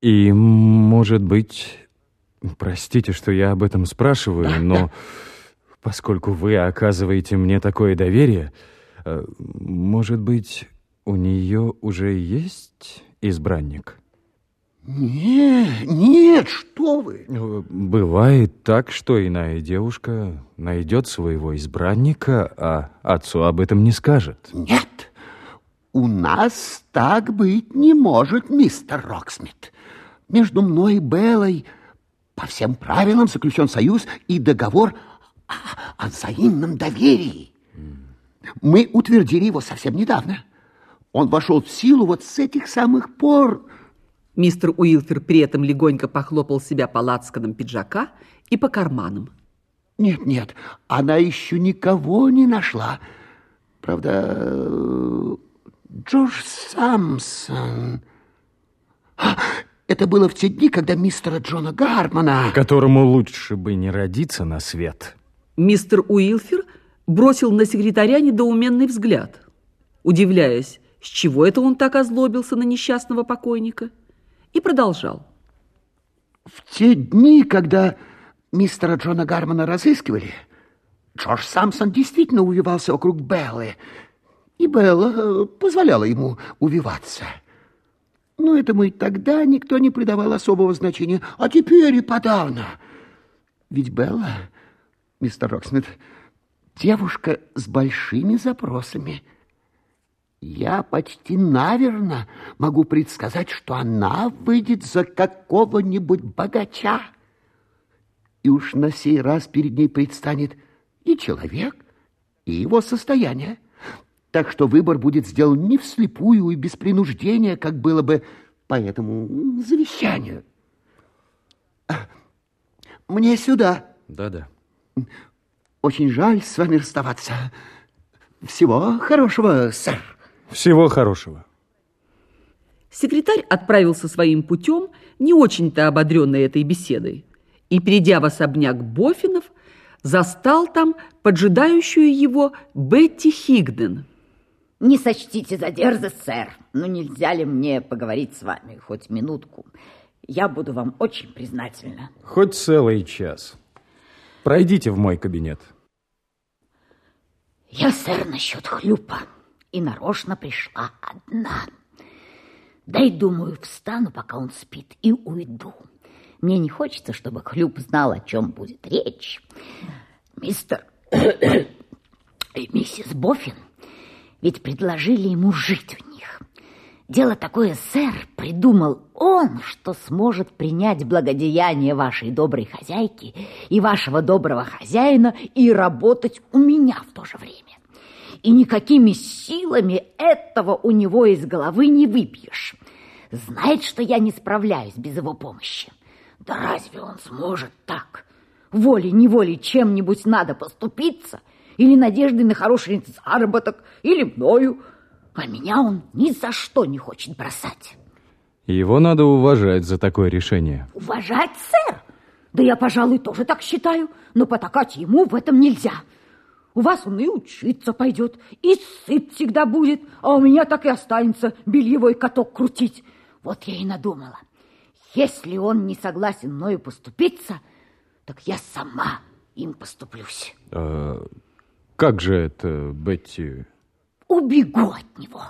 И, может быть, простите, что я об этом спрашиваю, Да, но да. поскольку вы оказываете мне такое доверие, э, может быть, у нее уже есть избранник? Нет, нет, что вы. Э, Бывает так, что иная девушка найдет своего избранника, а отцу об этом не скажет. Нет, у нас так быть не может, мистер Роксмит. Между мной и Беллой по всем правилам заключен союз и договор о, о взаимном доверии. Мы утвердили его совсем недавно. Он вошел в силу вот с этих самых пор. Мистер Уилфер при этом легонько похлопал себя по лацканам пиджака и по карманам. Нет, нет, она еще никого не нашла. Правда, Джордж Самсон... А, Это было в те дни, когда мистера Джона Гармона... Которому лучше бы не родиться на свет. Мистер Уилфер бросил на секретаря недоуменный взгляд, удивляясь, с чего это он так озлобился на несчастного покойника, и продолжал. В те дни, когда мистера Джона Гармона разыскивали, Джордж Самсон действительно увивался вокруг Беллы, и Белла э, позволяла ему увиваться. Но этому и тогда никто не придавал особого значения, а теперь и подавно. Ведь Белла, мистер Роксмит, девушка с большими запросами. Я почти наверно могу предсказать, что она выйдет за какого-нибудь богача. И уж на сей раз перед ней предстанет и человек, и его состояние. Так что выбор будет сделан не вслепую и без принуждения, как было бы по этому завещанию. Мне сюда. Да-да. Очень жаль с вами расставаться. Всего хорошего, сэр. Всего хорошего. Секретарь отправился своим путем, не очень-то ободренный этой беседой, и, перейдя в особняк Бофинов, застал там поджидающую его Бетти Хигден. Не сочтите за дерзость, сэр, но нельзя ли мне поговорить с вами хоть минутку? Я буду вам очень признательна. Хоть целый час. Пройдите в мой кабинет. Я, сэр, насчет хлюпа. И нарочно пришла одна. Дай, думаю, встану, пока он спит, и уйду. Мне не хочется, чтобы хлюп знал, о чем будет речь. Мистер и миссис Боффин ведь предложили ему жить в них. Дело такое, сэр, придумал он, что сможет принять благодеяние вашей доброй хозяйки и вашего доброго хозяина и работать у меня в то же время. И никакими силами этого у него из головы не выпьешь. Знает, что я не справляюсь без его помощи. Да разве он сможет так? Волей-неволей чем-нибудь надо поступиться, или надеждой на хороший заработок, или мною, а меня он ни за что не хочет бросать. Его надо уважать за такое решение. Уважать, сэр? Да я, пожалуй, тоже так считаю, но потакать ему в этом нельзя. У вас он и учиться пойдет, и сыт всегда будет, а у меня так и останется бельевой каток крутить. Вот я и надумала. Если он не согласен мною поступиться, так я сама им поступлюсь. А как же это, Бетти? Убегу от него.